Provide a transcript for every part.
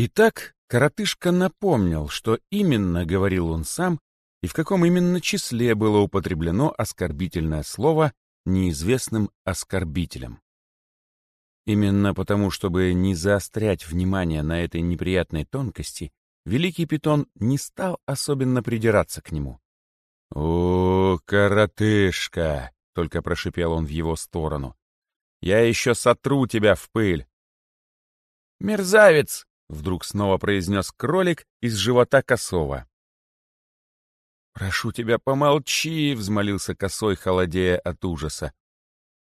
Итак, коротышка напомнил, что именно говорил он сам и в каком именно числе было употреблено оскорбительное слово неизвестным оскорбителем. Именно потому, чтобы не заострять внимание на этой неприятной тонкости, Великий Питон не стал особенно придираться к нему. «О, коротышка!» — только прошипел он в его сторону. «Я еще сотру тебя в пыль!» «Мерзавец!» — вдруг снова произнес кролик из живота косого. «Прошу тебя, помолчи!» — взмолился косой, холодея от ужаса.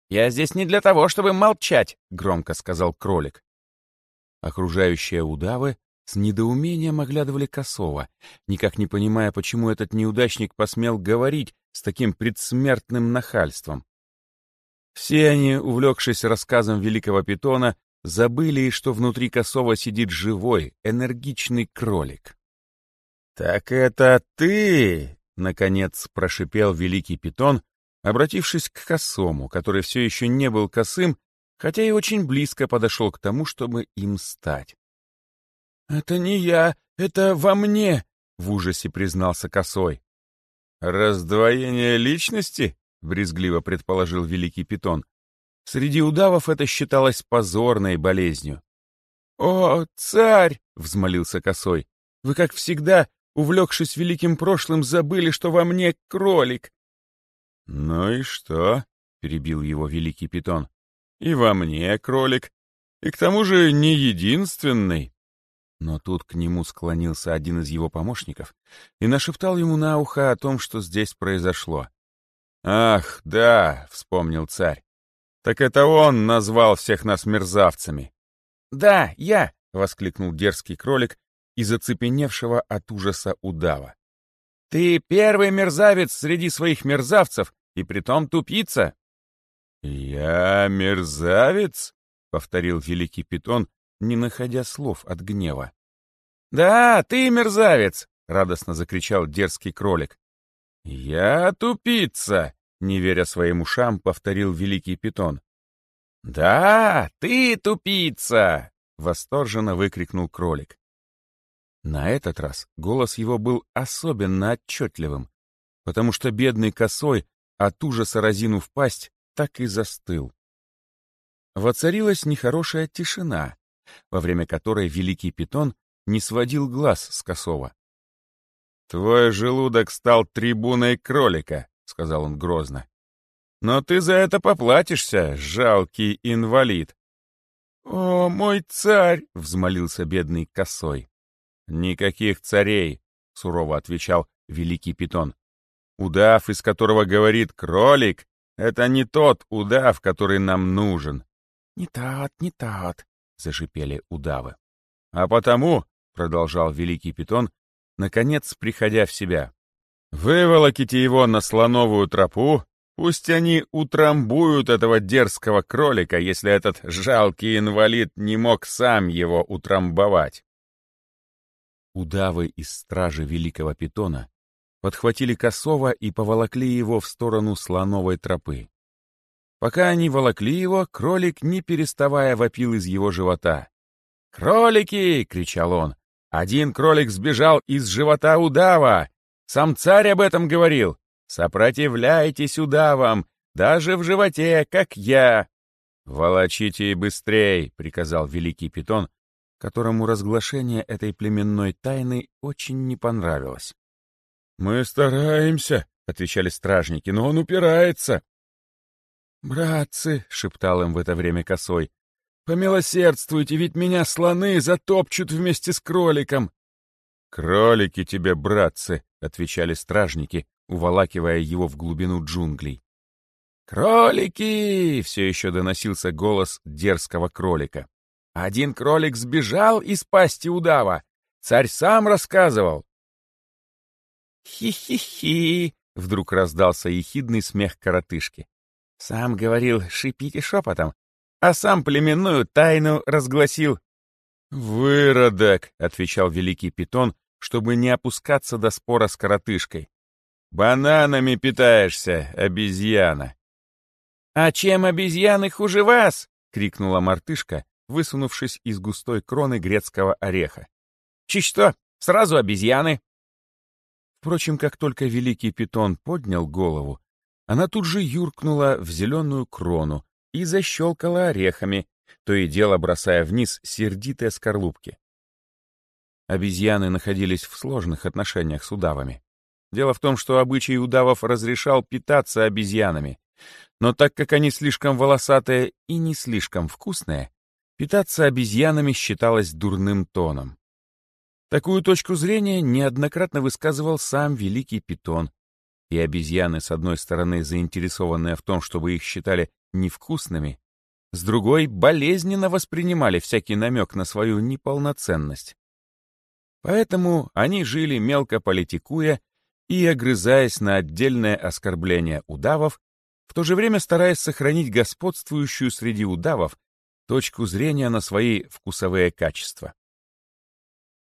«Я здесь не для того, чтобы молчать!» — громко сказал кролик. Окружающие удавы с недоумением оглядывали Косова, никак не понимая, почему этот неудачник посмел говорить с таким предсмертным нахальством. Все они, увлекшись рассказом великого питона, забыли, что внутри Косова сидит живой, энергичный кролик. «Так это ты!» — наконец прошипел великий питон, обратившись к косому, который все еще не был косым, хотя и очень близко подошел к тому, чтобы им стать. «Это не я, это во мне!» — в ужасе признался косой. «Раздвоение личности?» — брезгливо предположил великий питон. Среди удавов это считалось позорной болезнью. «О, царь!» — взмолился косой. «Вы, как всегда, увлекшись великим прошлым, забыли, что во мне кролик. «Ну и что?» — перебил его великий питон. «И во мне кролик. И к тому же не единственный». Но тут к нему склонился один из его помощников и нашептал ему на ухо о том, что здесь произошло. «Ах, да», — вспомнил царь. «Так это он назвал всех нас мерзавцами». «Да, я!» — воскликнул дерзкий кролик из оцепеневшего от ужаса удава. «Ты первый мерзавец среди своих мерзавцев, и притом тупица. «Я мерзавец?» — повторил великий питон, не находя слов от гнева. «Да, ты мерзавец!» — радостно закричал дерзкий кролик. «Я тупица!» — не веря своим ушам, повторил великий питон. «Да, ты тупица!» — восторженно выкрикнул кролик. На этот раз голос его был особенно отчетливым, потому что бедный косой от ужаса разинув пасть, так и застыл. Воцарилась нехорошая тишина, во время которой великий питон не сводил глаз с косого. «Твой желудок стал трибуной кролика», — сказал он грозно. «Но ты за это поплатишься, жалкий инвалид». «О, мой царь!» — взмолился бедный косой. «Никаких царей!» — сурово отвечал великий питон. Удав, из которого говорит кролик, это не тот удав, который нам нужен. — Не тот, не тот, — зашипели удавы. — А потому, — продолжал великий питон, наконец приходя в себя, — выволоките его на слоновую тропу, пусть они утрамбуют этого дерзкого кролика, если этот жалкий инвалид не мог сам его утрамбовать. Удавы из стражи великого питона подхватили косого и поволокли его в сторону слоновой тропы. Пока они волокли его, кролик, не переставая, вопил из его живота. «Кролики!» — кричал он. «Один кролик сбежал из живота удава! Сам царь об этом говорил! Сопротивляйтесь удавам, даже в животе, как я!» «Волочите и быстрей!» — приказал великий питон, которому разглашение этой племенной тайны очень не понравилось. «Мы стараемся», — отвечали стражники, — «но он упирается». «Братцы», — шептал им в это время косой, — «помилосердствуйте, ведь меня слоны затопчут вместе с кроликом». «Кролики тебе, братцы», — отвечали стражники, уволакивая его в глубину джунглей. «Кролики!» — все еще доносился голос дерзкого кролика. «Один кролик сбежал из пасти удава. Царь сам рассказывал. «Хи-хи-хи!» — вдруг раздался ехидный смех коротышки. «Сам говорил, шипите шепотом, а сам племенную тайну разгласил». «Выродок!» — отвечал великий питон, чтобы не опускаться до спора с коротышкой. «Бананами питаешься, обезьяна!» «А чем обезьяны хуже вас?» — крикнула мартышка, высунувшись из густой кроны грецкого ореха. «Чи что, сразу обезьяны?» Впрочем, как только великий питон поднял голову, она тут же юркнула в зеленую крону и защелкала орехами, то и дело бросая вниз сердитые скорлупки. Обезьяны находились в сложных отношениях с удавами. Дело в том, что обычай удавов разрешал питаться обезьянами, но так как они слишком волосатые и не слишком вкусные, питаться обезьянами считалось дурным тоном. Такую точку зрения неоднократно высказывал сам великий питон, и обезьяны, с одной стороны, заинтересованные в том, чтобы их считали невкусными, с другой — болезненно воспринимали всякий намек на свою неполноценность. Поэтому они жили мелко политикуя и огрызаясь на отдельное оскорбление удавов, в то же время стараясь сохранить господствующую среди удавов точку зрения на свои вкусовые качества.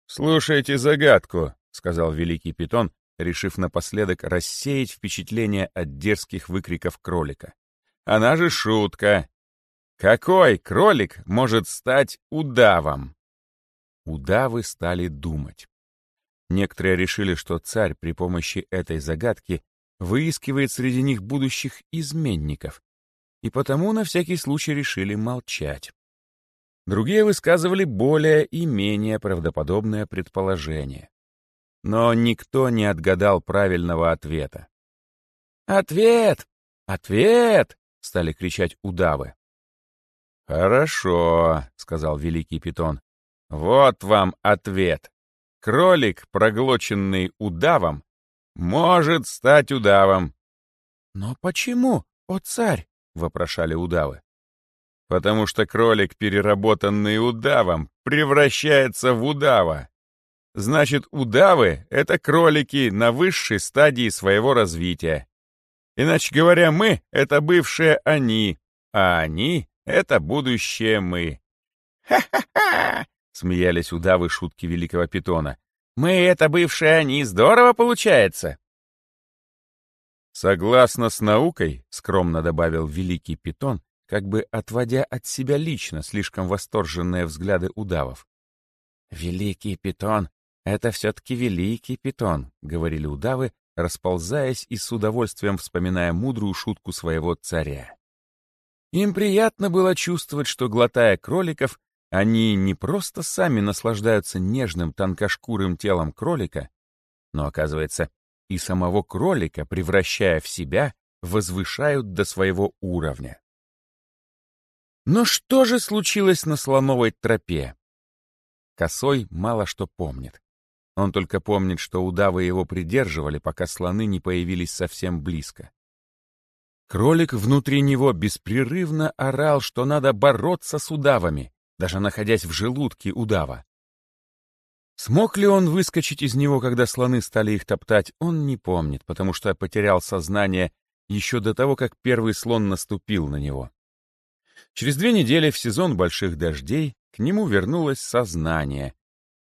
«Слушайте загадку», — сказал великий питон, решив напоследок рассеять впечатление от дерзких выкриков кролика. «Она же шутка! Какой кролик может стать удавом?» Удавы стали думать. Некоторые решили, что царь при помощи этой загадки выискивает среди них будущих изменников, и потому на всякий случай решили молчать. Другие высказывали более и менее правдоподобное предположение. Но никто не отгадал правильного ответа. «Ответ! Ответ!» — стали кричать удавы. «Хорошо», — сказал великий питон. «Вот вам ответ. Кролик, проглоченный удавом, может стать удавом». «Но почему, о царь?» — вопрошали удавы. «Потому что кролик, переработанный удавом, превращается в удава. Значит, удавы — это кролики на высшей стадии своего развития. Иначе говоря, мы — это бывшие они, а они — это будущее мы. «Ха-ха-ха!» — смеялись удавы шутки великого питона. «Мы — это бывшие они, здорово получается!» «Согласно с наукой», — скромно добавил великий питон, как бы отводя от себя лично слишком восторженные взгляды удавов. «Великий питон «Это все-таки великий питон», — говорили удавы, расползаясь и с удовольствием вспоминая мудрую шутку своего царя. Им приятно было чувствовать, что, глотая кроликов, они не просто сами наслаждаются нежным тонкошкурым телом кролика, но, оказывается, и самого кролика, превращая в себя, возвышают до своего уровня. Но что же случилось на слоновой тропе? Косой мало что помнит. Он только помнит, что удавы его придерживали, пока слоны не появились совсем близко. Кролик внутри него беспрерывно орал, что надо бороться с удавами, даже находясь в желудке удава. Смог ли он выскочить из него, когда слоны стали их топтать, он не помнит, потому что потерял сознание еще до того, как первый слон наступил на него. Через две недели в сезон больших дождей к нему вернулось сознание,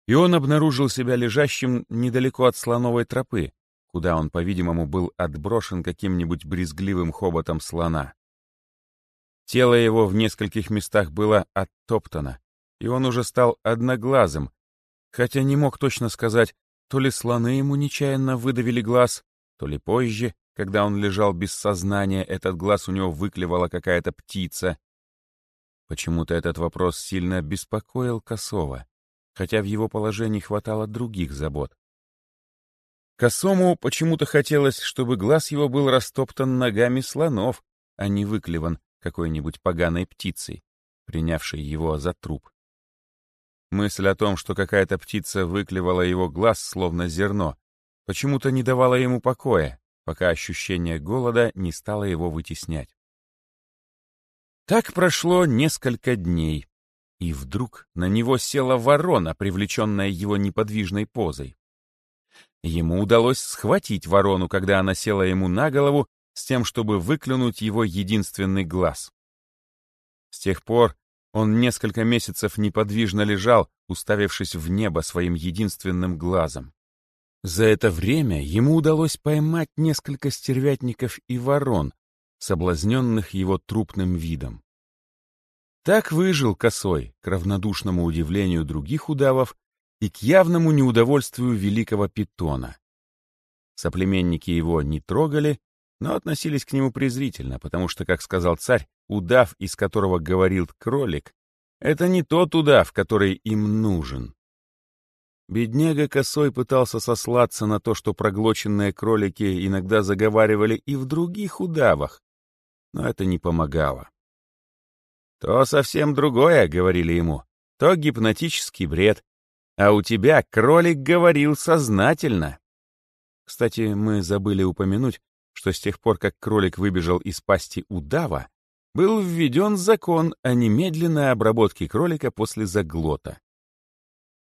и он обнаружил себя лежащим недалеко от слоновой тропы, куда он, по-видимому, был отброшен каким-нибудь брезгливым хоботом слона. Тело его в нескольких местах было оттоптано, и он уже стал одноглазым, хотя не мог точно сказать, то ли слоны ему нечаянно выдавили глаз, то ли позже, когда он лежал без сознания, этот глаз у него выклевала какая-то птица. Почему-то этот вопрос сильно беспокоил Косова хотя в его положении хватало других забот. Косому почему-то хотелось, чтобы глаз его был растоптан ногами слонов, а не выклеван какой-нибудь поганой птицей, принявшей его за труп. Мысль о том, что какая-то птица выклевала его глаз, словно зерно, почему-то не давала ему покоя, пока ощущение голода не стало его вытеснять. Так прошло несколько дней. И вдруг на него села ворона, привлеченная его неподвижной позой. Ему удалось схватить ворону, когда она села ему на голову, с тем, чтобы выклюнуть его единственный глаз. С тех пор он несколько месяцев неподвижно лежал, уставившись в небо своим единственным глазом. За это время ему удалось поймать несколько стервятников и ворон, соблазненных его трупным видом. Так выжил косой, к равнодушному удивлению других удавов и к явному неудовольствию великого питона. Соплеменники его не трогали, но относились к нему презрительно, потому что, как сказал царь, удав, из которого говорил кролик, это не тот удав, который им нужен. Бедняга Косой пытался сослаться на то, что проглоченные кролики иногда заговаривали и в других удавах, но это не помогало. «То совсем другое», — говорили ему, — «то гипнотический бред, а у тебя кролик говорил сознательно». Кстати, мы забыли упомянуть, что с тех пор, как кролик выбежал из пасти удава, был введен закон о немедленной обработке кролика после заглота.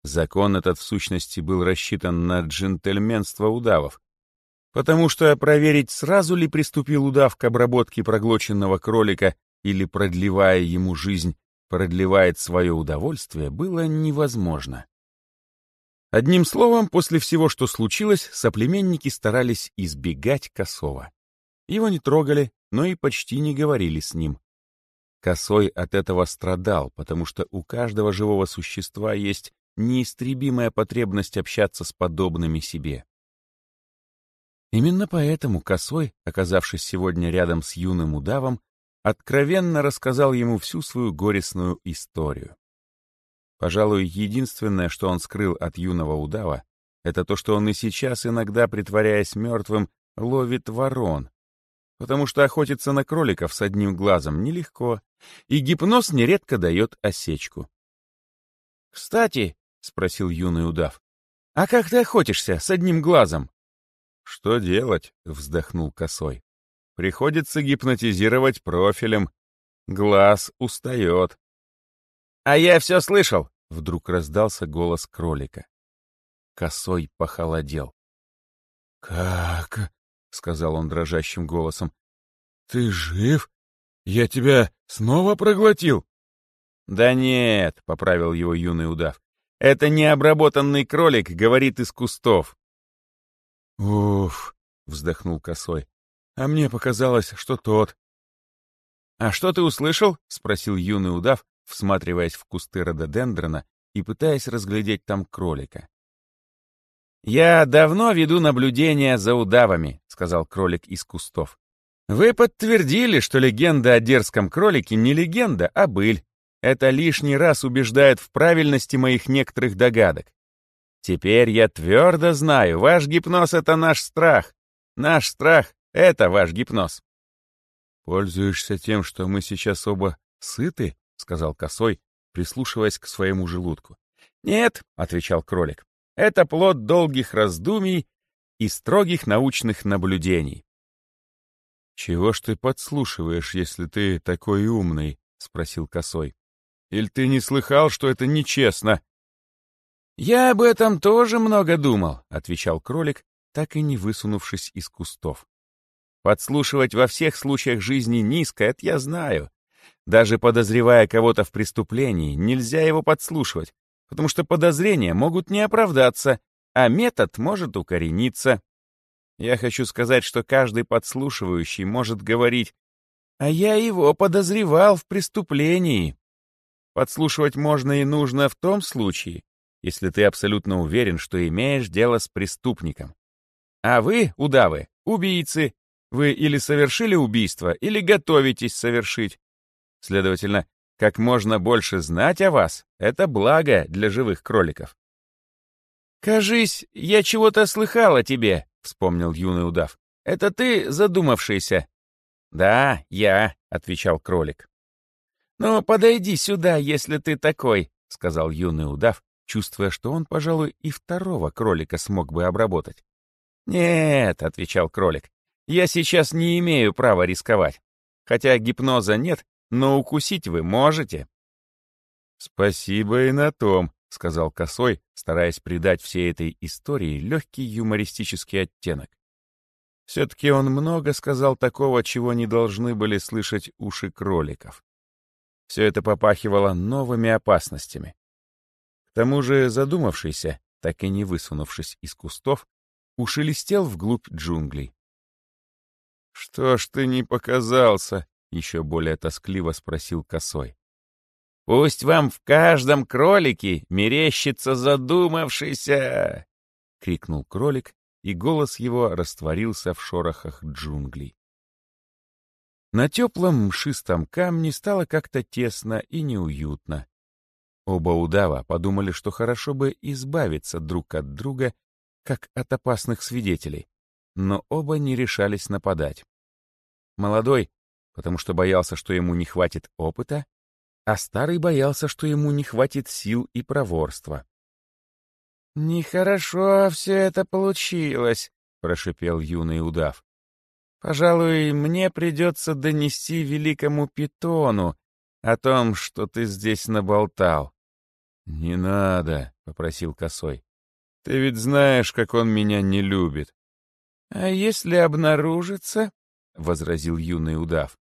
Закон этот, в сущности, был рассчитан на джентльменство удавов, потому что проверить, сразу ли приступил удав к обработке проглоченного кролика или, продлевая ему жизнь, продлевает свое удовольствие, было невозможно. Одним словом, после всего, что случилось, соплеменники старались избегать Косова. Его не трогали, но и почти не говорили с ним. Косой от этого страдал, потому что у каждого живого существа есть неистребимая потребность общаться с подобными себе. Именно поэтому Косой, оказавшись сегодня рядом с юным удавом, откровенно рассказал ему всю свою горестную историю. Пожалуй, единственное, что он скрыл от юного удава, это то, что он и сейчас, иногда притворяясь мертвым, ловит ворон, потому что охотиться на кроликов с одним глазом нелегко, и гипноз нередко дает осечку. «Кстати, — спросил юный удав. «А как ты охотишься с одним глазом?» «Что делать?» — вздохнул косой. «Приходится гипнотизировать профилем. Глаз устает». «А я все слышал!» — вдруг раздался голос кролика. Косой похолодел. «Как?» — сказал он дрожащим голосом. «Ты жив? Я тебя снова проглотил?» «Да нет», — поправил его юный удав. Это необработанный кролик говорит из кустов. «Уф!» — вздохнул косой. «А мне показалось, что тот». «А что ты услышал?» — спросил юный удав, всматриваясь в кусты рододендрона и пытаясь разглядеть там кролика. «Я давно веду наблюдения за удавами», — сказал кролик из кустов. «Вы подтвердили, что легенда о дерзком кролике не легенда, а быль. Это лишний раз убеждает в правильности моих некоторых догадок. Теперь я твердо знаю, ваш гипноз — это наш страх. Наш страх — это ваш гипноз. «Пользуешься тем, что мы сейчас оба сыты?» — сказал Косой, прислушиваясь к своему желудку. «Нет», — отвечал кролик, — «это плод долгих раздумий и строгих научных наблюдений». «Чего ж ты подслушиваешь, если ты такой умный?» — спросил Косой. Или ты не слыхал, что это нечестно?» «Я об этом тоже много думал», — отвечал кролик, так и не высунувшись из кустов. «Подслушивать во всех случаях жизни низко, это я знаю. Даже подозревая кого-то в преступлении, нельзя его подслушивать, потому что подозрения могут не оправдаться, а метод может укорениться. Я хочу сказать, что каждый подслушивающий может говорить, а я его подозревал в преступлении. Подслушивать можно и нужно в том случае, если ты абсолютно уверен, что имеешь дело с преступником. А вы, удавы, убийцы, вы или совершили убийство, или готовитесь совершить. Следовательно, как можно больше знать о вас — это благо для живых кроликов. «Кажись, я чего-то слыхал о тебе», — вспомнил юный удав. «Это ты задумавшийся?» «Да, я», — отвечал кролик. «Ну, подойди сюда, если ты такой», — сказал юный удав, чувствуя, что он, пожалуй, и второго кролика смог бы обработать. «Нет», — отвечал кролик, — «я сейчас не имею права рисковать. Хотя гипноза нет, но укусить вы можете». «Спасибо и на том», — сказал Косой, стараясь придать всей этой истории легкий юмористический оттенок. Все-таки он много сказал такого, чего не должны были слышать уши кроликов. Все это попахивало новыми опасностями. К тому же задумавшийся, так и не высунувшись из кустов, ушелестел вглубь джунглей. «Что ж ты не показался?» — еще более тоскливо спросил Косой. Пусть вам в каждом кролике мерещится задумавшийся!» — крикнул кролик, и голос его растворился в шорохах джунглей. На теплом мшистом камне стало как-то тесно и неуютно. Оба удава подумали, что хорошо бы избавиться друг от друга, как от опасных свидетелей, но оба не решались нападать. Молодой, потому что боялся, что ему не хватит опыта, а старый боялся, что ему не хватит сил и проворства. «Нехорошо все это получилось», — прошипел юный удав. «Пожалуй, мне придется донести великому питону о том, что ты здесь наболтал». «Не надо», — попросил Косой. «Ты ведь знаешь, как он меня не любит». «А если обнаружится?» — возразил юный удав.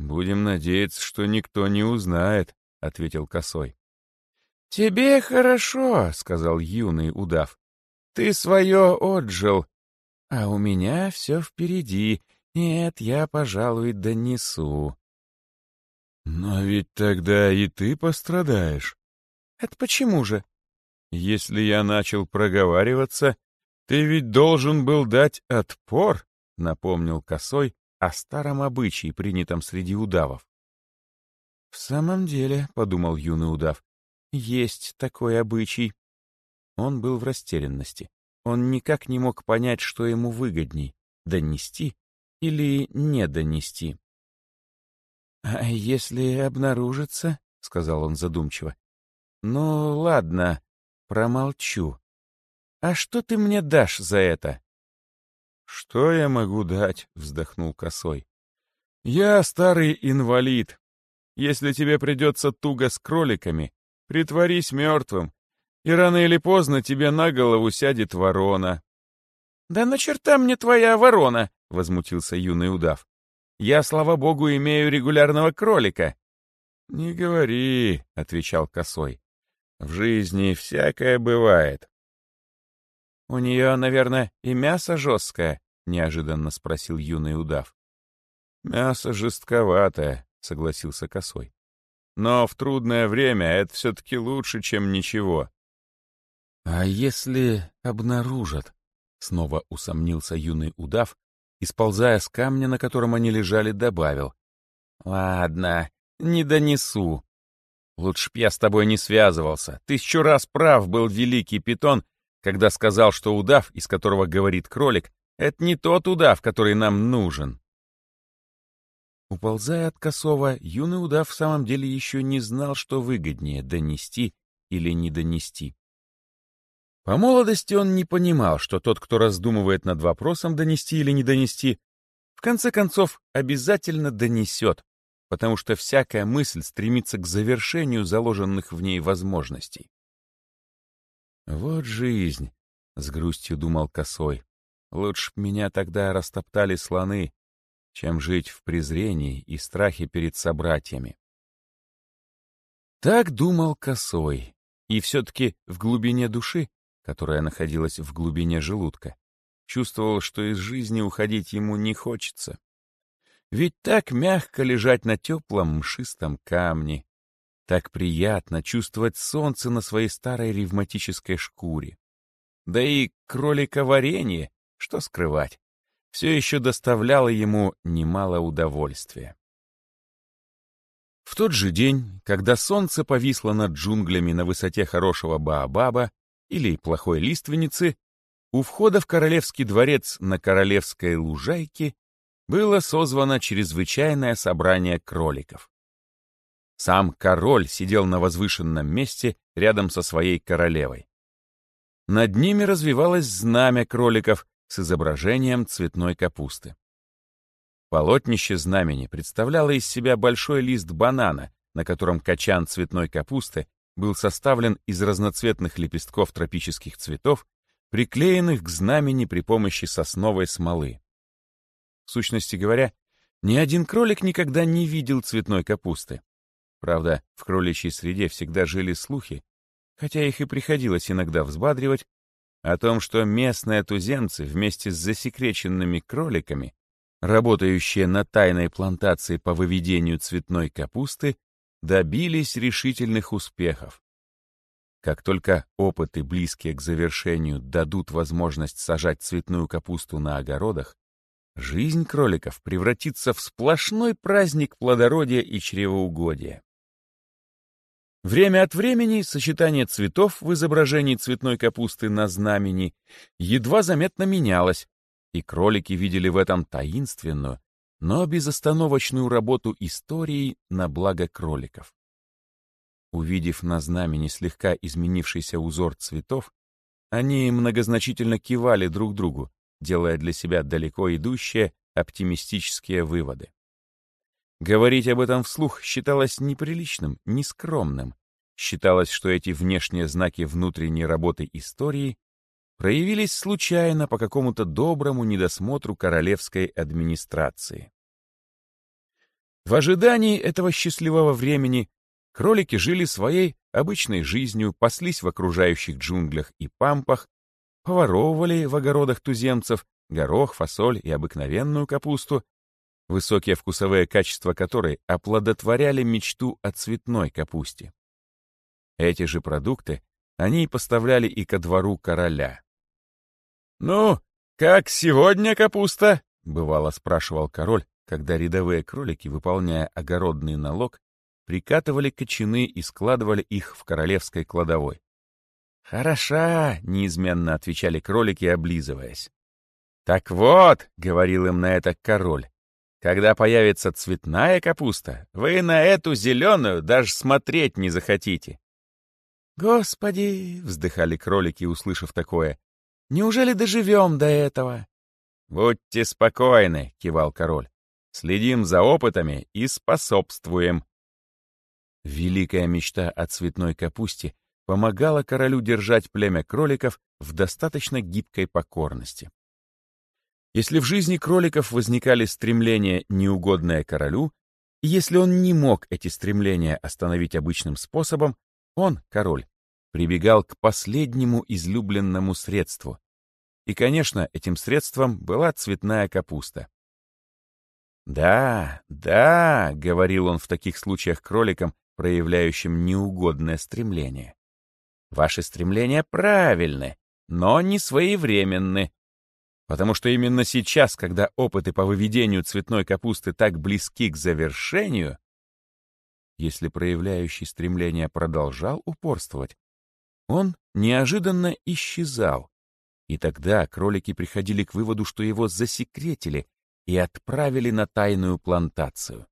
«Будем надеяться, что никто не узнает», — ответил Косой. «Тебе хорошо», — сказал юный удав. «Ты свое отжил, а у меня все впереди. Нет, я, пожалуй, донесу». «Но ведь тогда и ты пострадаешь». «Это почему же?» «Если я начал проговариваться, ты ведь должен был дать отпор», — напомнил Косой, о старом обычае, принятом среди удавов. «В самом деле», — подумал юный удав, — «есть такой обычай». Он был в растерянности. Он никак не мог понять, что ему выгодней — донести или не донести. «А если обнаружится?» — сказал он задумчиво. «Ну, ладно, промолчу. А что ты мне дашь за это?» «Что я могу дать?» — вздохнул Косой. «Я старый инвалид. Если тебе придется туго с кроликами, притворись мертвым, и рано или поздно тебе на голову сядет ворона». «Да на черта мне твоя ворона!» — возмутился юный удав. «Я, слава богу, имею регулярного кролика». «Не говори», — отвечал Косой. «В жизни всякое бывает. «У нее, наверное, и мясо жесткое?» — неожиданно спросил юный удав. «Мясо жестковатое», — согласился Косой. «Но в трудное время это все-таки лучше, чем ничего». «А если обнаружат?» — снова усомнился юный удав и, сползая с камня, на котором они лежали, добавил. «Ладно, не донесу. Лучше б я с тобой не связывался. Тысячу раз прав был великий питон, когда сказал, что удав, из которого говорит кролик, это не тот удав, который нам нужен. Уползая от косого, юный удав в самом деле еще не знал, что выгоднее — донести или не донести. По молодости он не понимал, что тот, кто раздумывает над вопросом донести или не донести, в конце концов обязательно донесет, потому что всякая мысль стремится к завершению заложенных в ней возможностей. «Вот жизнь!» — с грустью думал Косой. «Лучше б меня тогда растоптали слоны, чем жить в презрении и страхе перед собратьями». Так думал Косой, и все-таки в глубине души, которая находилась в глубине желудка, чувствовал, что из жизни уходить ему не хочется. Ведь так мягко лежать на теплом мшистом камне, так приятно чувствовать солнце на своей старой ревматической шкуре. Да и кроликоварение, что скрывать, все еще доставляло ему немало удовольствия. В тот же день, когда солнце повисло над джунглями на высоте хорошего Баобаба или плохой лиственницы, у входа в королевский дворец на королевской лужайке было созвано чрезвычайное собрание кроликов. Сам король сидел на возвышенном месте рядом со своей королевой. Над ними развивалось знамя кроликов с изображением цветной капусты. Полотнище знамени представляло из себя большой лист банана, на котором качан цветной капусты был составлен из разноцветных лепестков тропических цветов, приклеенных к знамени при помощи сосновой смолы. В сущности говоря, ни один кролик никогда не видел цветной капусты. Правда, в кроличьей среде всегда жили слухи, хотя их и приходилось иногда взбадривать, о том, что местные туземцы вместе с засекреченными кроликами, работающие на тайной плантации по выведению цветной капусты, добились решительных успехов. Как только опыты, близкие к завершению, дадут возможность сажать цветную капусту на огородах, жизнь кроликов превратится в сплошной праздник плодородия и чревоугодия. Время от времени сочетание цветов в изображении цветной капусты на знамени едва заметно менялось, и кролики видели в этом таинственную, но безостановочную работу истории на благо кроликов. Увидев на знамени слегка изменившийся узор цветов, они многозначительно кивали друг другу, делая для себя далеко идущие оптимистические выводы. Говорить об этом вслух считалось неприличным, нескромным. Считалось, что эти внешние знаки внутренней работы истории проявились случайно по какому-то доброму недосмотру королевской администрации. В ожидании этого счастливого времени Кролики жили своей обычной жизнью, паслись в окружающих джунглях и пампах, поворовывали в огородах туземцев горох, фасоль и обыкновенную капусту, высокие вкусовые качества которой оплодотворяли мечту о цветной капусте. Эти же продукты они поставляли и ко двору короля. «Ну, как сегодня капуста?» — бывало спрашивал король, когда рядовые кролики, выполняя огородный налог, прикатывали кочаны и складывали их в королевской кладовой. «Хороша!» — неизменно отвечали кролики, облизываясь. «Так вот», — говорил им на это король, «когда появится цветная капуста, вы на эту зеленую даже смотреть не захотите». «Господи!» — вздыхали кролики, услышав такое. «Неужели доживем до этого?» «Будьте спокойны», — кивал король. «Следим за опытами и способствуем. Великая мечта о цветной капусте помогала королю держать племя кроликов в достаточно гибкой покорности. Если в жизни кроликов возникали стремления, неугодные королю, и если он не мог эти стремления остановить обычным способом, он, король, прибегал к последнему излюбленному средству. И, конечно, этим средством была цветная капуста. «Да, да», — говорил он в таких случаях кроликам, проявляющим неугодное стремление. Ваши стремления правильны, но не своевременны. Потому что именно сейчас, когда опыты по выведению цветной капусты так близки к завершению, если проявляющий стремление продолжал упорствовать, он неожиданно исчезал. И тогда кролики приходили к выводу, что его засекретили и отправили на тайную плантацию.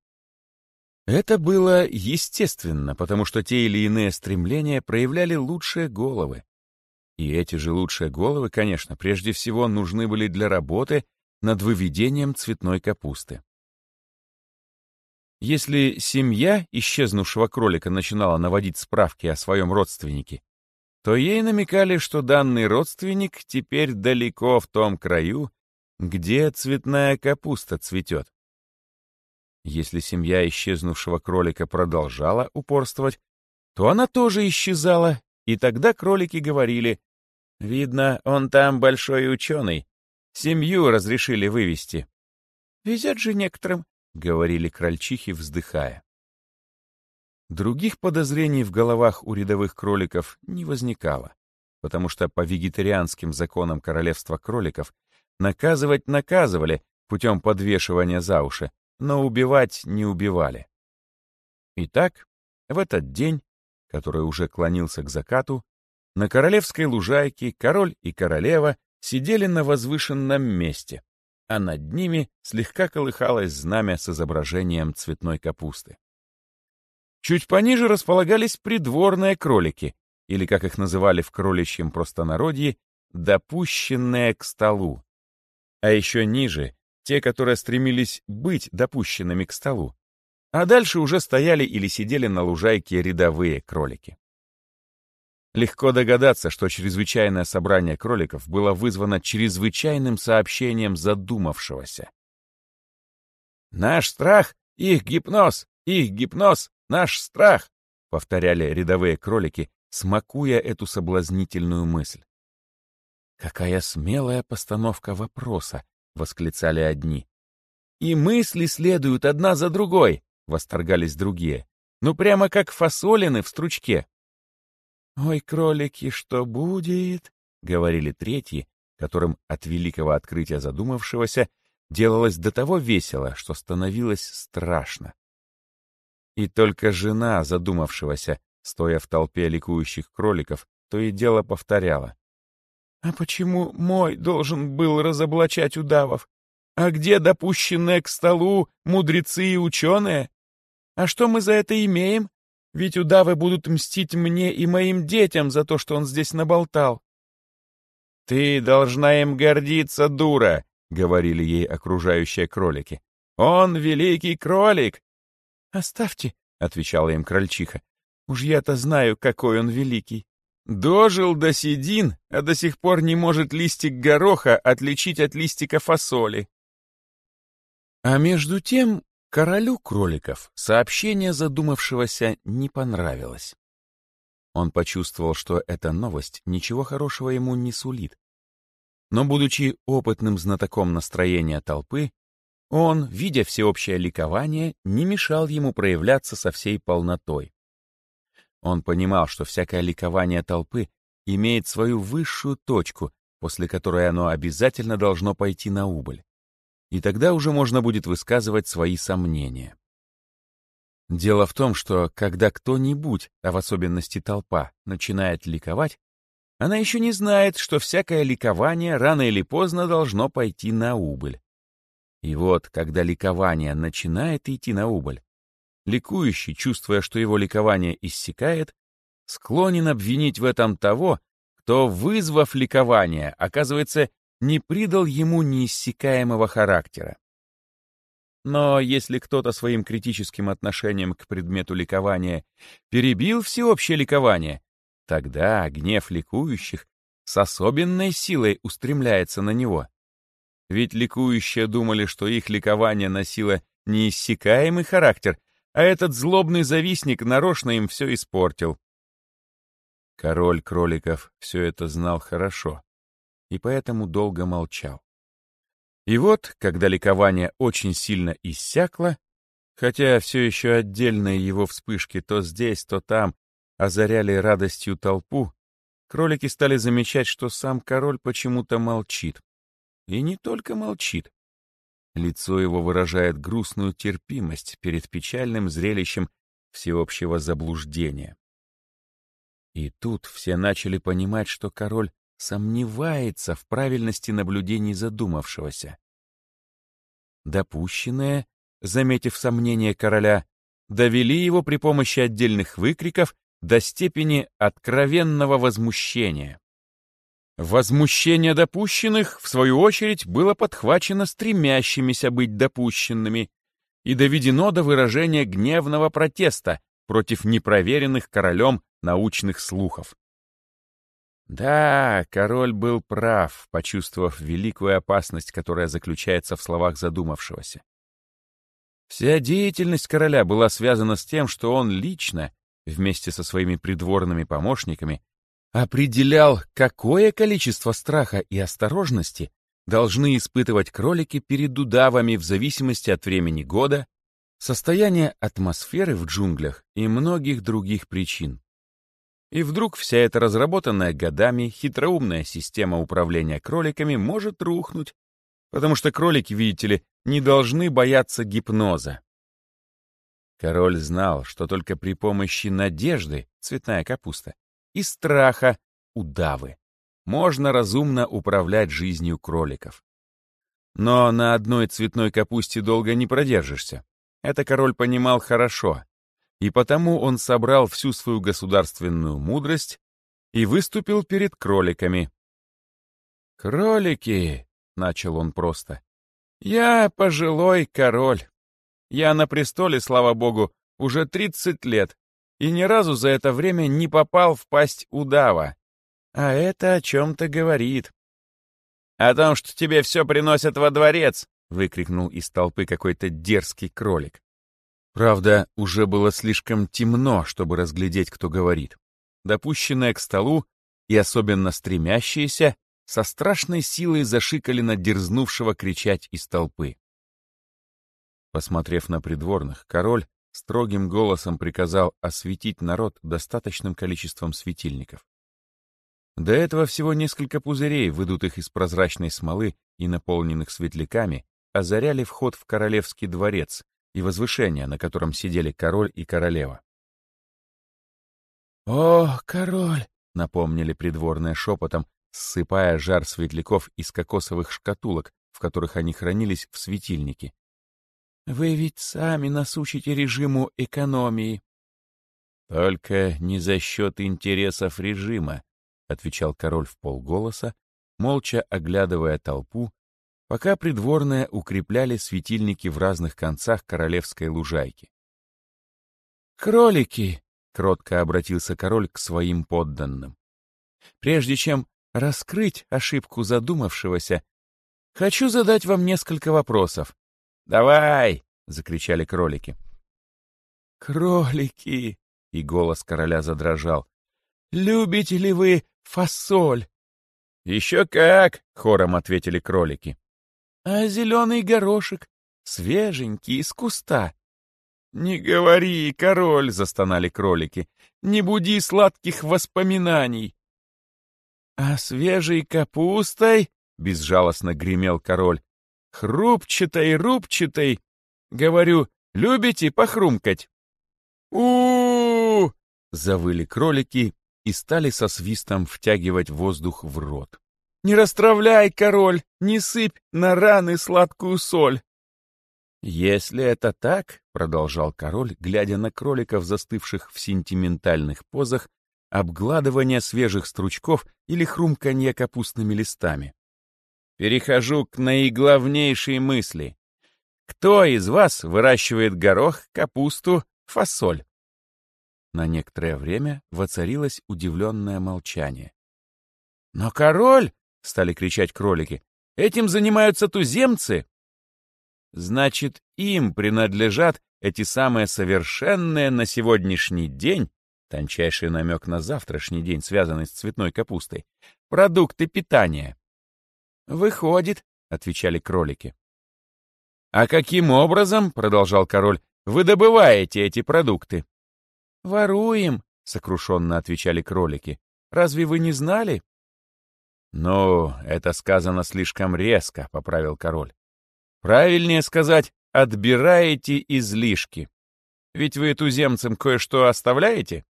Это было естественно, потому что те или иные стремления проявляли лучшие головы. И эти же лучшие головы, конечно, прежде всего нужны были для работы над выведением цветной капусты. Если семья исчезнувшего кролика начинала наводить справки о своем родственнике, то ей намекали, что данный родственник теперь далеко в том краю, где цветная капуста цветет. Если семья исчезнувшего кролика продолжала упорствовать, то она тоже исчезала, и тогда кролики говорили, «Видно, он там большой ученый. Семью разрешили вывести». «Везет же некоторым», — говорили крольчихи, вздыхая. Других подозрений в головах у рядовых кроликов не возникало, потому что по вегетарианским законам королевства кроликов наказывать наказывали путем подвешивания за уши, но убивать не убивали. Итак, в этот день, который уже клонился к закату, на королевской лужайке король и королева сидели на возвышенном месте, а над ними слегка колыхалось знамя с изображением цветной капусты. Чуть пониже располагались придворные кролики, или, как их называли в кроличьем простонародье, допущенные к столу. А еще ниже те, которые стремились быть допущенными к столу. А дальше уже стояли или сидели на лужайке рядовые кролики. Легко догадаться, что чрезвычайное собрание кроликов было вызвано чрезвычайным сообщением задумавшегося. «Наш страх — их гипноз, их гипноз — наш страх», — повторяли рядовые кролики, смакуя эту соблазнительную мысль. Какая смелая постановка вопроса, восклицали одни. «И мысли следуют одна за другой!» — восторгались другие. Ну, прямо как фасолины в стручке. «Ой, кролики, что будет?» — говорили третьи, которым от великого открытия задумавшегося делалось до того весело, что становилось страшно. И только жена задумавшегося, стоя в толпе ликующих кроликов, то и дело повторяла. «А почему мой должен был разоблачать удавов? А где допущенные к столу мудрецы и ученые? А что мы за это имеем? Ведь удавы будут мстить мне и моим детям за то, что он здесь наболтал. «Ты должна им гордиться, дура!» — говорили ей окружающие кролики. «Он великий кролик!» «Оставьте», — отвечала им крольчиха. «Уж я-то знаю, какой он великий. Дожил до седин, а до сих пор не может листик гороха отличить от листика фасоли». А между тем Королю кроликов сообщение задумавшегося не понравилось. Он почувствовал, что эта новость ничего хорошего ему не сулит. Но, будучи опытным знатоком настроения толпы, он, видя всеобщее ликование, не мешал ему проявляться со всей полнотой. Он понимал, что всякое ликование толпы имеет свою высшую точку, после которой оно обязательно должно пойти на убыль и тогда уже можно будет высказывать свои сомнения. Дело в том, что когда кто-нибудь, а в особенности толпа, начинает ликовать, она еще не знает, что всякое ликование рано или поздно должно пойти на убыль. И вот, когда ликование начинает идти на убыль, ликующий, чувствуя, что его ликование иссякает, склонен обвинить в этом того, кто, вызвав ликование, оказывается не придал ему неиссякаемого характера. Но если кто-то своим критическим отношением к предмету ликования перебил всеобщее ликование, тогда гнев ликующих с особенной силой устремляется на него. Ведь ликующие думали, что их ликование носило неиссякаемый характер, а этот злобный завистник нарочно им все испортил. Король кроликов все это знал хорошо и поэтому долго молчал. И вот, когда ликование очень сильно иссякло, хотя все еще отдельные его вспышки то здесь, то там озаряли радостью толпу, кролики стали замечать, что сам король почему-то молчит. И не только молчит. Лицо его выражает грустную терпимость перед печальным зрелищем всеобщего заблуждения. И тут все начали понимать, что король сомневается в правильности наблюдений задумавшегося. Допущенные, заметив сомнение короля, довели его при помощи отдельных выкриков до степени откровенного возмущения. Возмущение допущенных, в свою очередь, было подхвачено стремящимися быть допущенными и доведено до выражения гневного протеста против непроверенных королем научных слухов. Да, король был прав, почувствовав великую опасность, которая заключается в словах задумавшегося. Вся деятельность короля была связана с тем, что он лично, вместе со своими придворными помощниками, определял, какое количество страха и осторожности должны испытывать кролики перед удавами в зависимости от времени года, состояния атмосферы в джунглях и многих других причин. И вдруг вся эта разработанная годами хитроумная система управления кроликами может рухнуть, потому что кролики, видите ли, не должны бояться гипноза. Король знал, что только при помощи надежды, цветная капуста, и страха, удавы, можно разумно управлять жизнью кроликов. Но на одной цветной капусте долго не продержишься. Это король понимал хорошо, и потому он собрал всю свою государственную мудрость и выступил перед кроликами. «Кролики!» — начал он просто. «Я пожилой король. Я на престоле, слава богу, уже тридцать лет, и ни разу за это время не попал в пасть удава. А это о чем-то говорит». «О том, что тебе все приносят во дворец!» — выкрикнул из толпы какой-то дерзкий кролик. Правда, уже было слишком темно, чтобы разглядеть, кто говорит. Допущенные к столу и особенно стремящиеся со страшной силой зашикали на дерзнувшего кричать из толпы. Посмотрев на придворных, король, строгим голосом приказал осветить народ достаточным количеством светильников. До этого всего несколько пузырей, выдутых из прозрачной смолы и наполненных светляками, озаряли вход в королевский дворец и возвышение, на котором сидели король и королева. «О, король!» — напомнили придворные шепотом, ссыпая жар светляков из кокосовых шкатулок, в которых они хранились в светильнике. «Вы ведь сами нас учите режиму экономии». «Только не за счет интересов режима», — отвечал король в полголоса, молча оглядывая толпу, пока придворные укрепляли светильники в разных концах королевской лужайки. «Кролики!» — кротко обратился король к своим подданным. «Прежде чем раскрыть ошибку задумавшегося, хочу задать вам несколько вопросов». «Давай!» — закричали кролики. «Кролики!» — и голос короля задрожал. «Любите ли вы фасоль?» «Еще как!» — хором ответили кролики. «А зеленый горошек, свеженький, из куста». «Не говори, король!» — застонали кролики. «Не буди сладких воспоминаний!» «А свежей капустой?» — безжалостно гремел король. «Хрупчатой, рубчатой! Говорю, любите похрумкать?» у, завыли кролики и стали со свистом втягивать воздух в рот. «Не расстравляй, король, не сыпь на раны сладкую соль!» «Если это так, — продолжал король, глядя на кроликов, застывших в сентиментальных позах, обгладывание свежих стручков или хрумканье капустными листами. Перехожу к наиглавнейшей мысли. Кто из вас выращивает горох, капусту, фасоль? На некоторое время воцарилось удивленное молчание. «Но король!» — стали кричать кролики. «Этим занимаются туземцы!» «Значит, им принадлежат эти самые совершенные на сегодняшний день тончайший намек на завтрашний день, связанный с цветной капустой, продукты питания. «Выходит», — отвечали кролики. «А каким образом, — продолжал король, — вы добываете эти продукты?» «Воруем», — сокрушенно отвечали кролики. «Разве вы не знали?» «Ну, это сказано слишком резко», — поправил король. «Правильнее сказать, отбираете излишки. Ведь вы туземцам кое-что оставляете?»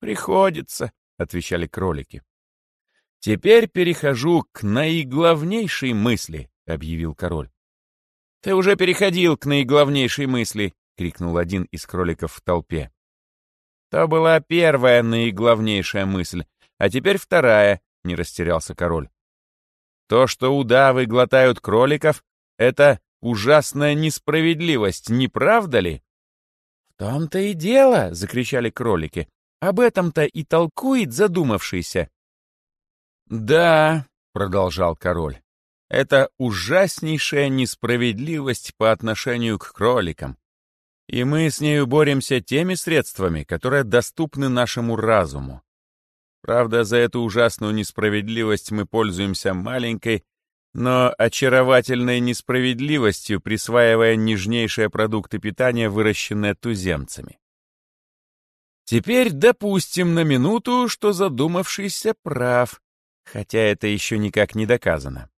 «Приходится», — отвечали кролики. «Теперь перехожу к наиглавнейшей мысли», — объявил король. «Ты уже переходил к наиглавнейшей мысли», — крикнул один из кроликов в толпе. «То была первая наиглавнейшая мысль, а теперь вторая», — не растерялся король. «То, что удавы глотают кроликов, это ужасная несправедливость, не правда ли?» «В том-то и дело!» — закричали кролики. «Об этом-то и толкует задумавшийся». «Да», — продолжал король, — «это ужаснейшая несправедливость по отношению к кроликам. И мы с нею боремся теми средствами, которые доступны нашему разуму. Правда, за эту ужасную несправедливость мы пользуемся маленькой, но очаровательной несправедливостью, присваивая нежнейшие продукты питания, выращенные туземцами. Теперь допустим на минуту, что задумавшийся прав, хотя это еще никак не доказано.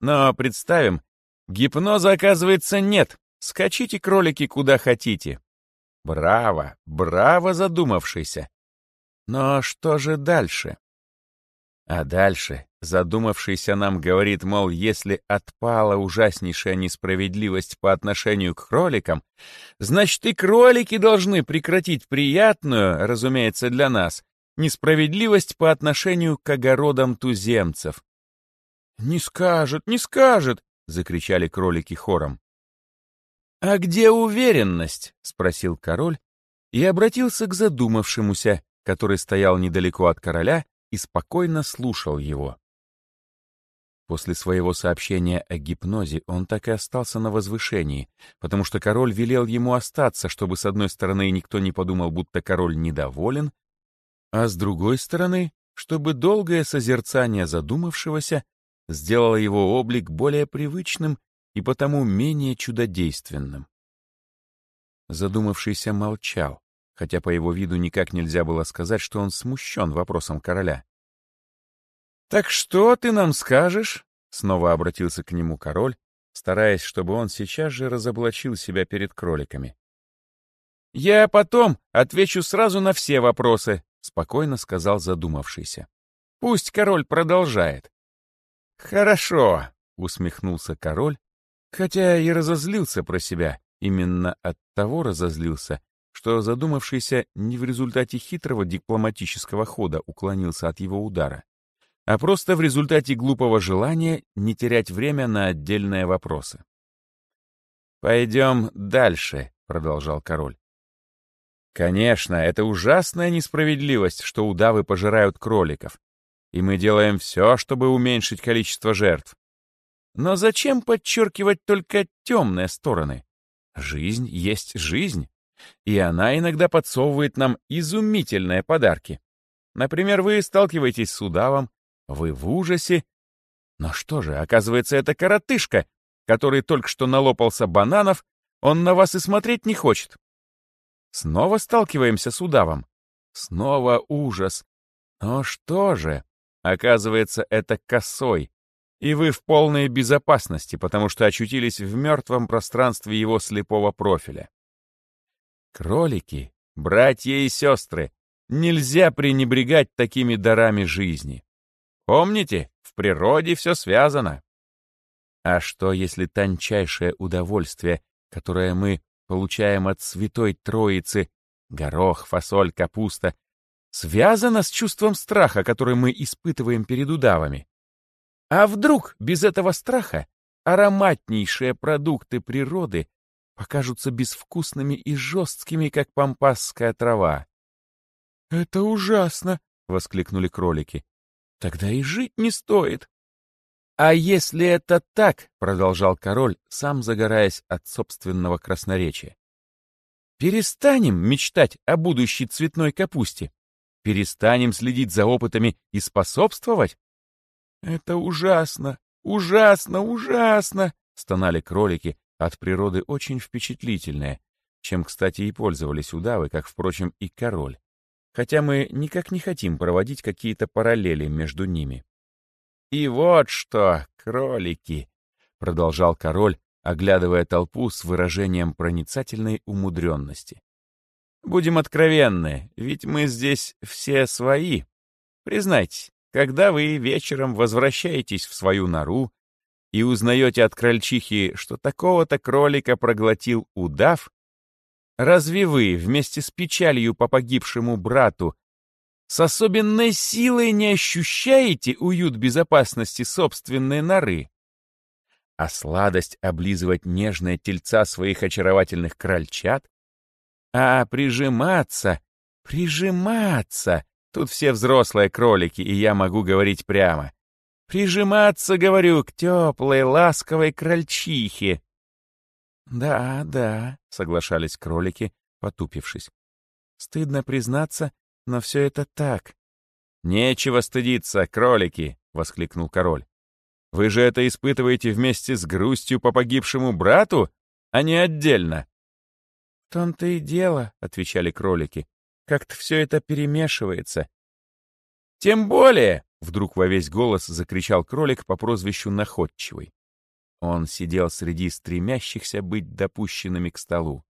Но представим, гипноза оказывается нет, Скачите, кролики, куда хотите. Браво, браво, задумавшийся. Но что же дальше? А дальше задумавшийся нам говорит, мол, если отпала ужаснейшая несправедливость по отношению к кроликам, значит и кролики должны прекратить приятную, разумеется, для нас, несправедливость по отношению к огородам туземцев. «Не скажет, не скажет!» — закричали кролики хором. «А где уверенность?» — спросил король и обратился к задумавшемуся, который стоял недалеко от короля и спокойно слушал его. После своего сообщения о гипнозе он так и остался на возвышении, потому что король велел ему остаться, чтобы с одной стороны никто не подумал, будто король недоволен, а с другой стороны, чтобы долгое созерцание задумавшегося сделало его облик более привычным и потому менее чудодейственным. Задумавшийся молчал, хотя по его виду никак нельзя было сказать, что он смущен вопросом короля. «Так что ты нам скажешь?» — снова обратился к нему король, стараясь, чтобы он сейчас же разоблачил себя перед кроликами. «Я потом отвечу сразу на все вопросы», — спокойно сказал задумавшийся. «Пусть король продолжает». «Хорошо», — усмехнулся король, хотя и разозлился про себя, именно от того разозлился, что задумавшийся не в результате хитрого дипломатического хода уклонился от его удара, а просто в результате глупого желания не терять время на отдельные вопросы. «Пойдем дальше», — продолжал король. Конечно, это ужасная несправедливость, что удавы пожирают кроликов. И мы делаем все, чтобы уменьшить количество жертв. Но зачем подчеркивать только темные стороны? Жизнь есть жизнь. И она иногда подсовывает нам изумительные подарки. Например, вы сталкиваетесь с удавом, вы в ужасе. Но что же, оказывается, это коротышка, который только что налопался бананов, он на вас и смотреть не хочет. Снова сталкиваемся с удавом. Снова ужас. Но что же? Оказывается, это косой. И вы в полной безопасности, потому что очутились в мертвом пространстве его слепого профиля. Кролики, братья и сестры, нельзя пренебрегать такими дарами жизни. Помните, в природе все связано. А что, если тончайшее удовольствие, которое мы получаем от Святой Троицы, горох, фасоль, капуста, связано с чувством страха, который мы испытываем перед удавами. А вдруг без этого страха ароматнейшие продукты природы покажутся безвкусными и жесткими, как пампасская трава? «Это ужасно!» — воскликнули кролики. «Тогда и жить не стоит!» «А если это так, — продолжал король, сам загораясь от собственного красноречия, — перестанем мечтать о будущей цветной капусте, перестанем следить за опытами и способствовать?» «Это ужасно, ужасно, ужасно!» — стонали кролики, от природы очень впечатлительные, чем, кстати, и пользовались удавы, как, впрочем, и король, хотя мы никак не хотим проводить какие-то параллели между ними. «И вот что, кролики!» — продолжал король, оглядывая толпу с выражением проницательной умудренности. «Будем откровенны, ведь мы здесь все свои. Признайтесь, когда вы вечером возвращаетесь в свою нору и узнаете от крольчихи, что такого-то кролика проглотил удав, разве вы вместе с печалью по погибшему брату с особенной силой не ощущаете уют безопасности собственной норы. А сладость облизывать нежное тельца своих очаровательных крольчат? А прижиматься, прижиматься, тут все взрослые кролики, и я могу говорить прямо. Прижиматься, говорю, к теплой, ласковой крольчихе. Да, да, соглашались кролики, потупившись. Стыдно признаться, но все это так. «Нечего стыдиться, кролики!» — воскликнул король. «Вы же это испытываете вместе с грустью по погибшему брату, а не отдельно!» «В том-то и дело», — отвечали кролики. «Как-то все это перемешивается». «Тем более!» — вдруг во весь голос закричал кролик по прозвищу Находчивый. Он сидел среди стремящихся быть допущенными к столу.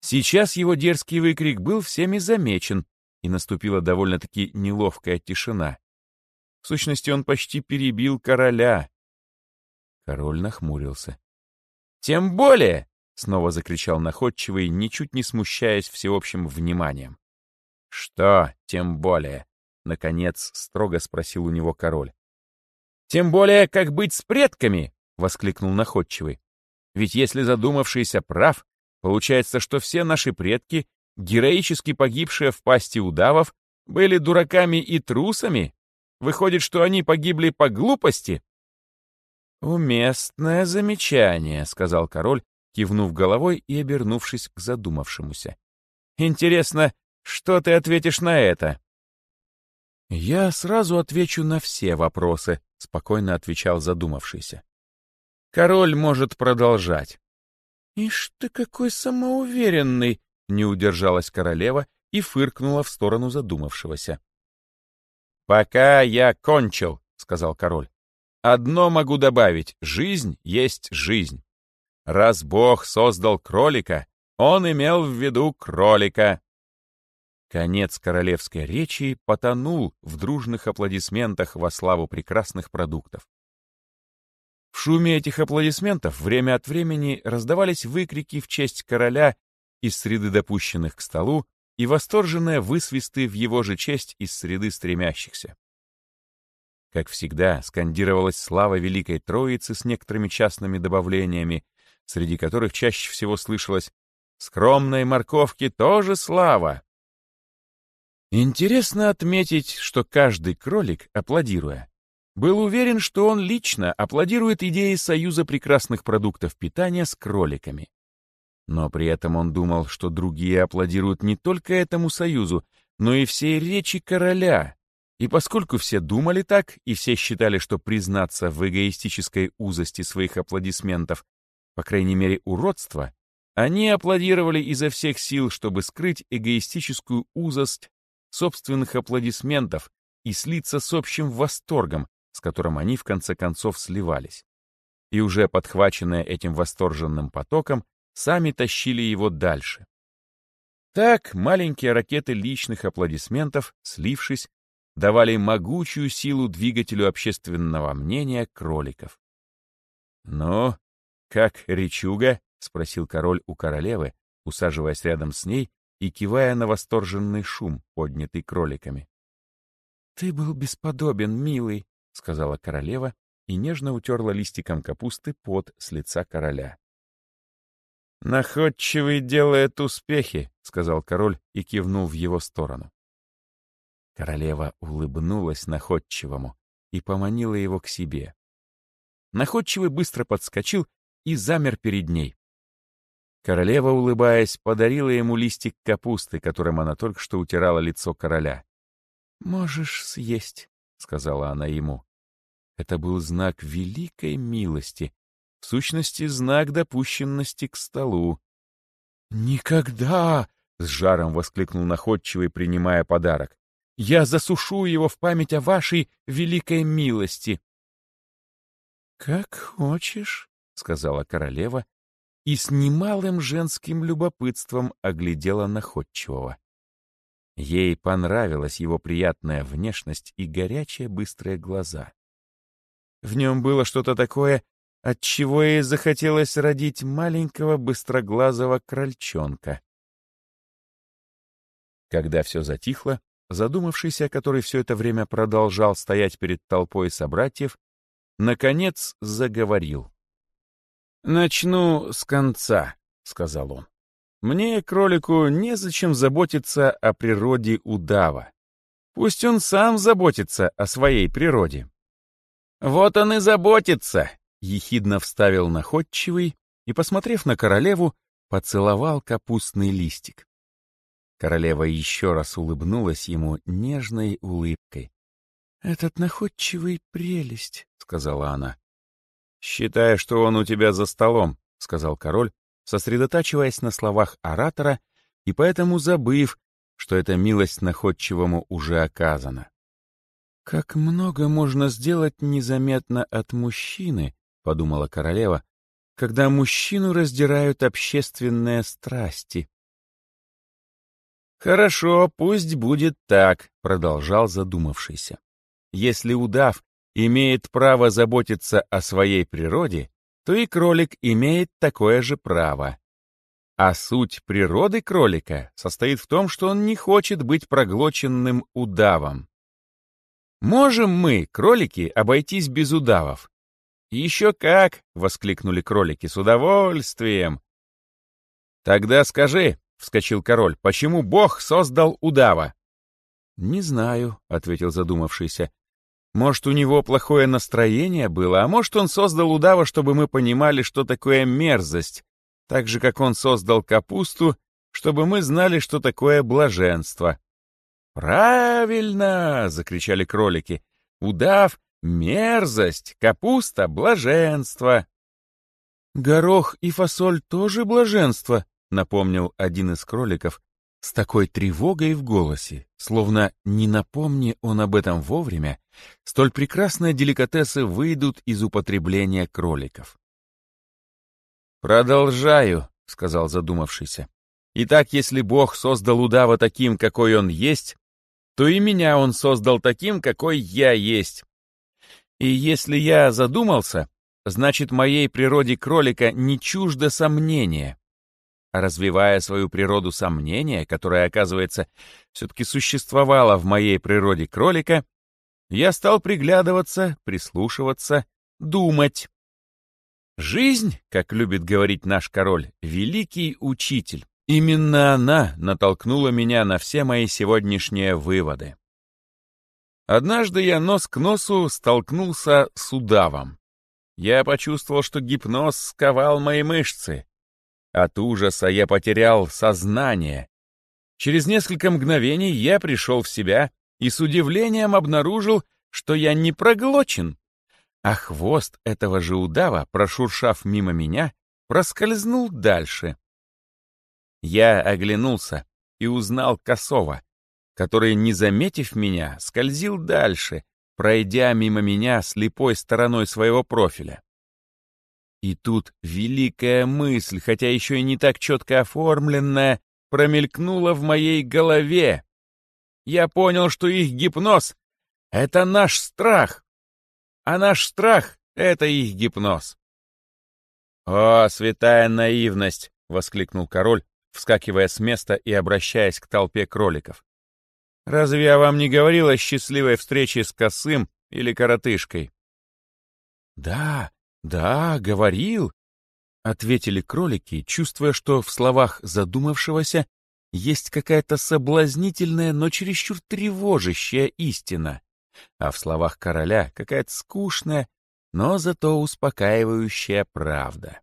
Сейчас его дерзкий выкрик был всеми замечен, и наступила довольно-таки неловкая тишина. В сущности, он почти перебил короля. Король нахмурился. «Тем более!» — снова закричал находчивый, ничуть не смущаясь всеобщим вниманием. «Что тем более?» — наконец строго спросил у него король. «Тем более, как быть с предками!» — воскликнул находчивый. «Ведь если задумавшийся прав, получается, что все наши предки героически погибшие в пасти удавов, были дураками и трусами? Выходит, что они погибли по глупости? «Уместное замечание», — сказал король, кивнув головой и обернувшись к задумавшемуся. «Интересно, что ты ответишь на это?» «Я сразу отвечу на все вопросы», — спокойно отвечал задумавшийся. «Король может продолжать. «Ишь ты какой самоуверенный!» — не удержалась королева и фыркнула в сторону задумавшегося. «Пока я кончил», — сказал король. «Одно могу добавить — жизнь есть жизнь. Раз Бог создал кролика, он имел в виду кролика». Конец королевской речи потонул в дружных аплодисментах во славу прекрасных продуктов. В шуме этих аплодисментов время от времени раздавались выкрики в честь короля из среды допущенных к столу и восторженные высвисты в его же честь из среды стремящихся. Как всегда, скандировалась слава Великой Троицы с некоторыми частными добавлениями, среди которых чаще всего слышалось «Скромной морковке тоже слава!». Интересно отметить, что каждый кролик, аплодируя, был уверен, что он лично аплодирует идее Союза прекрасных продуктов питания с кроликами. Но при этом он думал, что другие аплодируют не только этому союзу, но и всей речи короля. И поскольку все думали так, и все считали, что признаться в эгоистической узости своих аплодисментов, по крайней мере уродство, они аплодировали изо всех сил, чтобы скрыть эгоистическую узость собственных аплодисментов и слиться с общим восторгом, с которым они в конце концов сливались. И уже подхваченные этим восторженным потоком, сами тащили его дальше. Так маленькие ракеты личных аплодисментов, слившись, давали могучую силу двигателю общественного мнения кроликов. «Ну, как речуга?» — спросил король у королевы, усаживаясь рядом с ней и кивая на восторженный шум, поднятый кроликами. «Ты был бесподобен, милый», — сказала королева и нежно утерла листиком капусты пот с лица короля. «Находчивый делает успехи», — сказал король и кивнул в его сторону. Королева улыбнулась находчивому и поманила его к себе. Находчивый быстро подскочил и замер перед ней. Королева, улыбаясь, подарила ему листик капусты, которым она только что утирала лицо короля. «Можешь съесть», — сказала она ему. Это был знак великой милости, в сущности, знак допущенности к столу. «Никогда!» — с жаром воскликнул находчивый, принимая подарок. «Я засушу его в память о вашей великой милости!» «Как хочешь», — сказала королева, и с немалым женским любопытством оглядела находчивого. Ей понравилась его приятная внешность и горячие быстрые глаза. В нем было что-то такое отчего ей захотелось родить маленького быстроглазого крольчонка. Когда все затихло, задумавшийся, который все это время продолжал стоять перед толпой собратьев, наконец заговорил. «Начну с конца», — сказал он. «Мне, кролику, незачем заботиться о природе удава. Пусть он сам заботится о своей природе». «Вот он и заботится», ехидно вставил находчивый и, посмотрев на королеву, поцеловал капустный листик. Королева еще раз улыбнулась ему нежной улыбкой. «Этот находчивый прелесть», — сказала она. «Считая, что он у тебя за столом», — сказал король, сосредотачиваясь на словах оратора и поэтому забыв, что эта милость находчивому уже оказана. «Как много можно сделать незаметно от мужчины, — подумала королева, — когда мужчину раздирают общественные страсти. «Хорошо, пусть будет так», — продолжал задумавшийся. «Если удав имеет право заботиться о своей природе, то и кролик имеет такое же право. А суть природы кролика состоит в том, что он не хочет быть проглоченным удавом. Можем мы, кролики, обойтись без удавов? «Еще как!» — воскликнули кролики с удовольствием. «Тогда скажи», — вскочил король, — «почему Бог создал удава?» «Не знаю», — ответил задумавшийся. «Может, у него плохое настроение было, а может, он создал удава, чтобы мы понимали, что такое мерзость, так же, как он создал капусту, чтобы мы знали, что такое блаженство». «Правильно!» — закричали кролики. «Удав Мерзость, капуста, блаженство. «Горох и фасоль тоже блаженство», — напомнил один из кроликов с такой тревогой в голосе, словно не напомни он об этом вовремя, столь прекрасные деликатесы выйдут из употребления кроликов. «Продолжаю», — сказал задумавшийся. «Итак, если Бог создал удава таким, какой он есть, то и меня он создал таким, какой я есть. И если я задумался, значит, моей природе кролика не чуждо сомнение. Развивая свою природу сомнения, которая, оказывается, все-таки существовала в моей природе кролика, я стал приглядываться, прислушиваться, думать. Жизнь, как любит говорить наш король, великий учитель. Именно она натолкнула меня на все мои сегодняшние выводы. Однажды я нос к носу столкнулся с удавом. Я почувствовал, что гипноз сковал мои мышцы. От ужаса я потерял сознание. Через несколько мгновений я пришел в себя и с удивлением обнаружил, что я не проглочен, а хвост этого же удава, прошуршав мимо меня, проскользнул дальше. Я оглянулся и узнал косого, который, не заметив меня, скользил дальше, пройдя мимо меня слепой стороной своего профиля. И тут великая мысль, хотя еще и не так четко оформленная, промелькнула в моей голове. Я понял, что их гипноз — это наш страх, а наш страх — это их гипноз. «О, святая наивность!» — воскликнул король, вскакивая с места и обращаясь к толпе кроликов. Разве я вам не говорил о счастливой встрече с косым или коротышкой? Да, да, говорил, ответили кролики, чувствуя, что в словах задумавшегося есть какая-то соблазнительная, но чересчур тревожащая истина, а в словах короля какая-то скучная, но зато успокаивающая правда.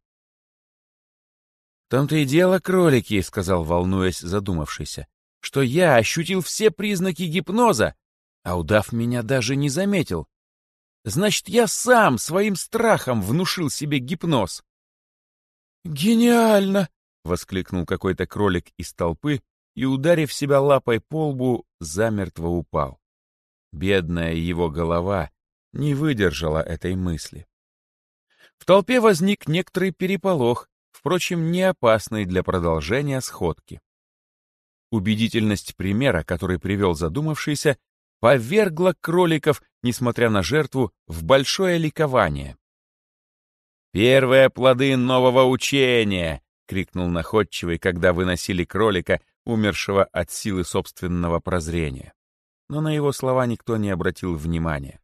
«В том-то и дело, кролики», — сказал, волнуясь, задумавшийся что я ощутил все признаки гипноза, а удав меня даже не заметил. Значит, я сам своим страхом внушил себе гипноз. «Гениально!» — воскликнул какой-то кролик из толпы и, ударив себя лапой по лбу, замертво упал. Бедная его голова не выдержала этой мысли. В толпе возник некоторый переполох, впрочем, не опасный для продолжения сходки. Убедительность примера, который привел задумавшийся, повергла кроликов, несмотря на жертву, в большое ликование. «Первые плоды нового учения!» — крикнул находчивый, когда выносили кролика, умершего от силы собственного прозрения. Но на его слова никто не обратил внимания.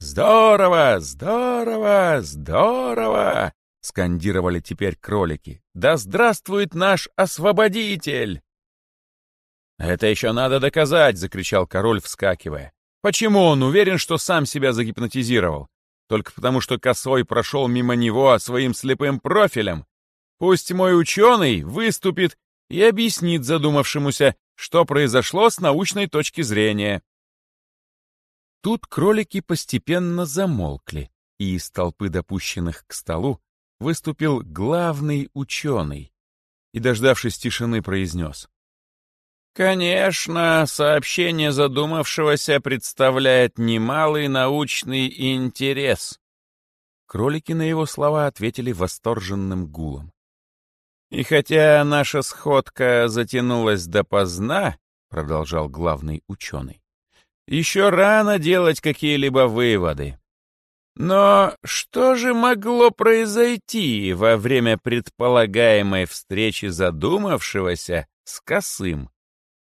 «Здорово! Здорово! Здорово!» — скандировали теперь кролики. «Да здравствует наш освободитель!» «Это еще надо доказать!» — закричал король, вскакивая. «Почему он уверен, что сам себя загипнотизировал? Только потому, что косой прошел мимо него своим слепым профилем? Пусть мой ученый выступит и объяснит задумавшемуся, что произошло с научной точки зрения». Тут кролики постепенно замолкли, и из толпы допущенных к столу выступил главный ученый и, дождавшись тишины, произнес. Конечно, сообщение задумавшегося представляет немалый научный интерес. Кролики на его слова ответили восторженным гулом. И хотя наша сходка затянулась допоздна, продолжал главный ученый, еще рано делать какие-либо выводы. Но что же могло произойти во время предполагаемой встречи задумавшегося с Косым?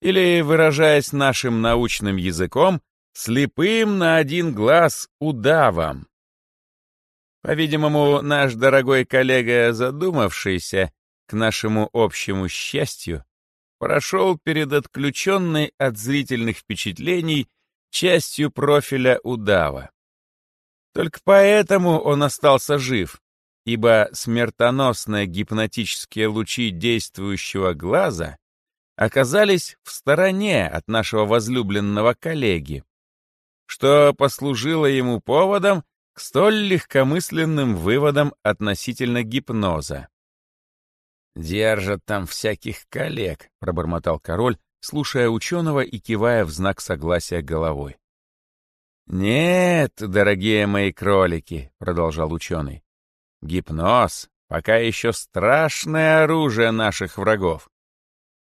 Или, выражаясь нашим научным языком, слепым на один глаз удавом. По-видимому, наш дорогой коллега, задумавшийся, к нашему общему счастью, прошел перед отключенной от зрительных впечатлений частью профиля удава. Только поэтому он остался жив, ибо смертоносные гипнотические лучи действующего глаза оказались в стороне от нашего возлюбленного коллеги, что послужило ему поводом к столь легкомысленным выводам относительно гипноза. «Держат там всяких коллег», — пробормотал король, слушая ученого и кивая в знак согласия головой. «Нет, дорогие мои кролики», — продолжал ученый, — «гипноз пока еще страшное оружие наших врагов.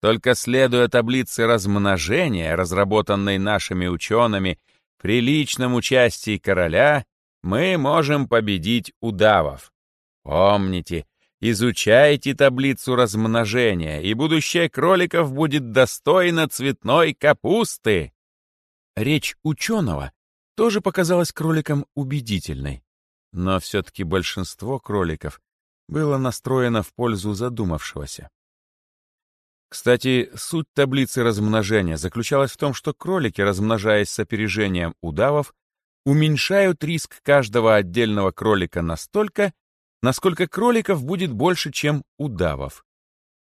Только следуя таблице размножения, разработанной нашими учеными при личном участии короля, мы можем победить удавов. Помните, изучайте таблицу размножения, и будущее кроликов будет достойно цветной капусты. Речь ученого тоже показалась кроликам убедительной. Но все-таки большинство кроликов было настроено в пользу задумавшегося. Кстати, суть таблицы размножения заключалась в том, что кролики, размножаясь с опережением удавов, уменьшают риск каждого отдельного кролика настолько, насколько кроликов будет больше, чем удавов.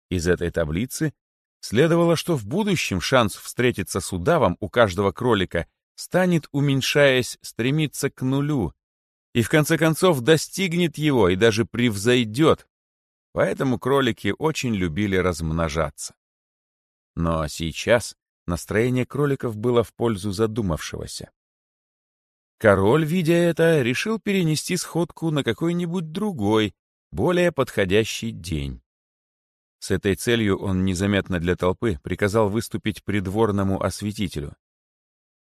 Из этой таблицы следовало, что в будущем шанс встретиться с удавом у каждого кролика станет, уменьшаясь, стремиться к нулю, и в конце концов достигнет его и даже превзойдет, поэтому кролики очень любили размножаться. Но сейчас настроение кроликов было в пользу задумавшегося. Король, видя это, решил перенести сходку на какой-нибудь другой, более подходящий день. С этой целью он незаметно для толпы приказал выступить придворному осветителю.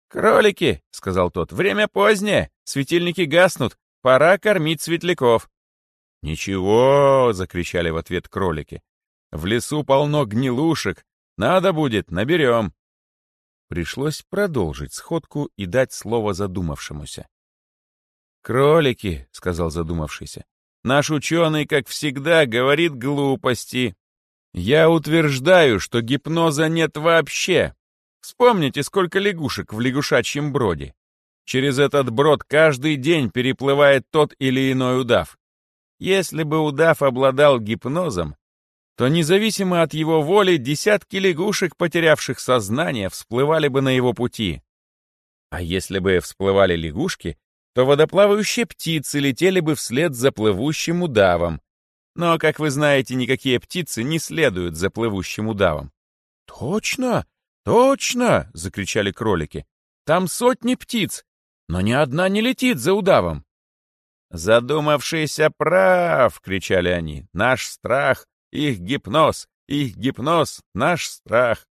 «Кролики!» — сказал тот. «Время позднее, светильники гаснут, пора кормить светляков». «Ничего!» — закричали в ответ кролики. «В лесу полно гнилушек, надо будет, наберем». Пришлось продолжить сходку и дать слово задумавшемуся. «Кролики», — сказал задумавшийся, — «наш ученый, как всегда, говорит глупости. Я утверждаю, что гипноза нет вообще. Вспомните, сколько лягушек в лягушачьем броде. Через этот брод каждый день переплывает тот или иной удав. Если бы удав обладал гипнозом, то независимо от его воли десятки лягушек, потерявших сознание, всплывали бы на его пути. А если бы всплывали лягушки, то водоплавающие птицы летели бы вслед за плывущим удавом. Но, как вы знаете, никакие птицы не следуют за плывущим удавом. «Точно! Точно!» — закричали кролики. «Там сотни птиц, но ни одна не летит за удавом». «Задумавшийся прав!» — кричали они. «Наш страх их гипноз, их гипноз — наш страх.